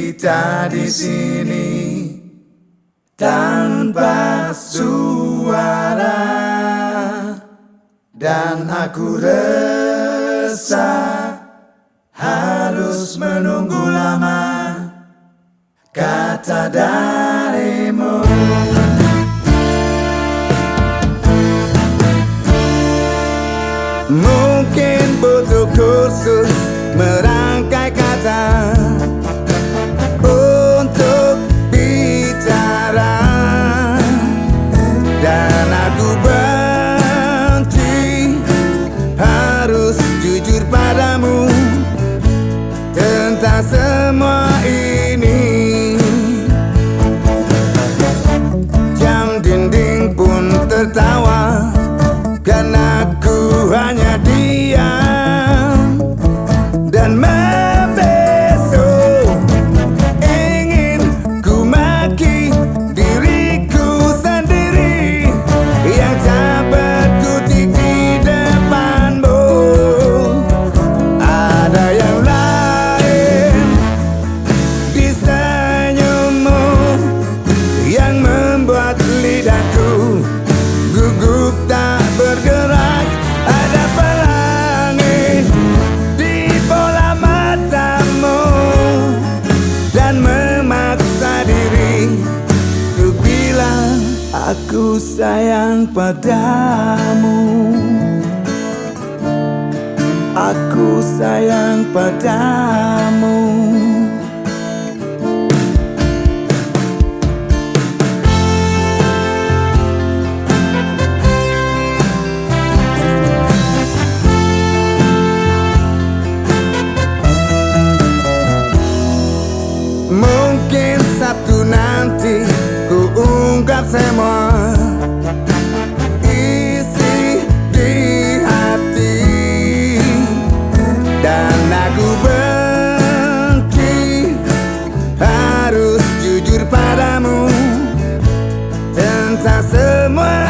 kita di sini tanpa suara. Dan aku resah harus menunggu lama. Kata darimu. Mungkin butuh kursus merah semua ini. Jam dinding pun tertawa. Aku sayang padamu. Aku sayang padamu. Semua c'est moi Isi di hati. Dan aku benci. Harus jujur padamu. Tentang semua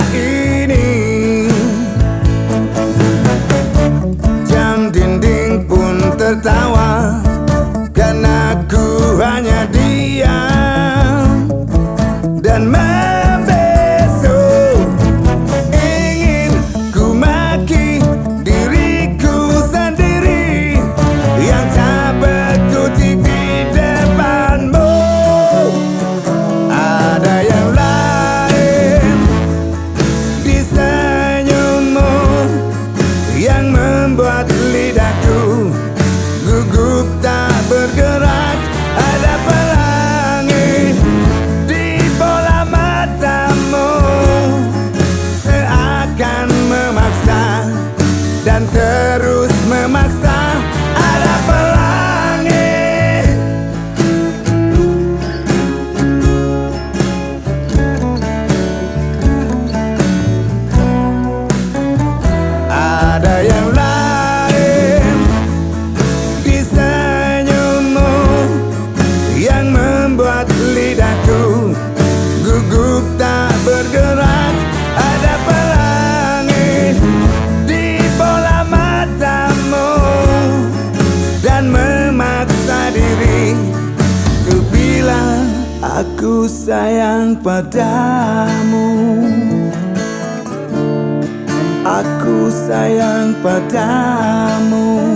dan terus memaksa Aku sayang padamu. Aku sayang padamu.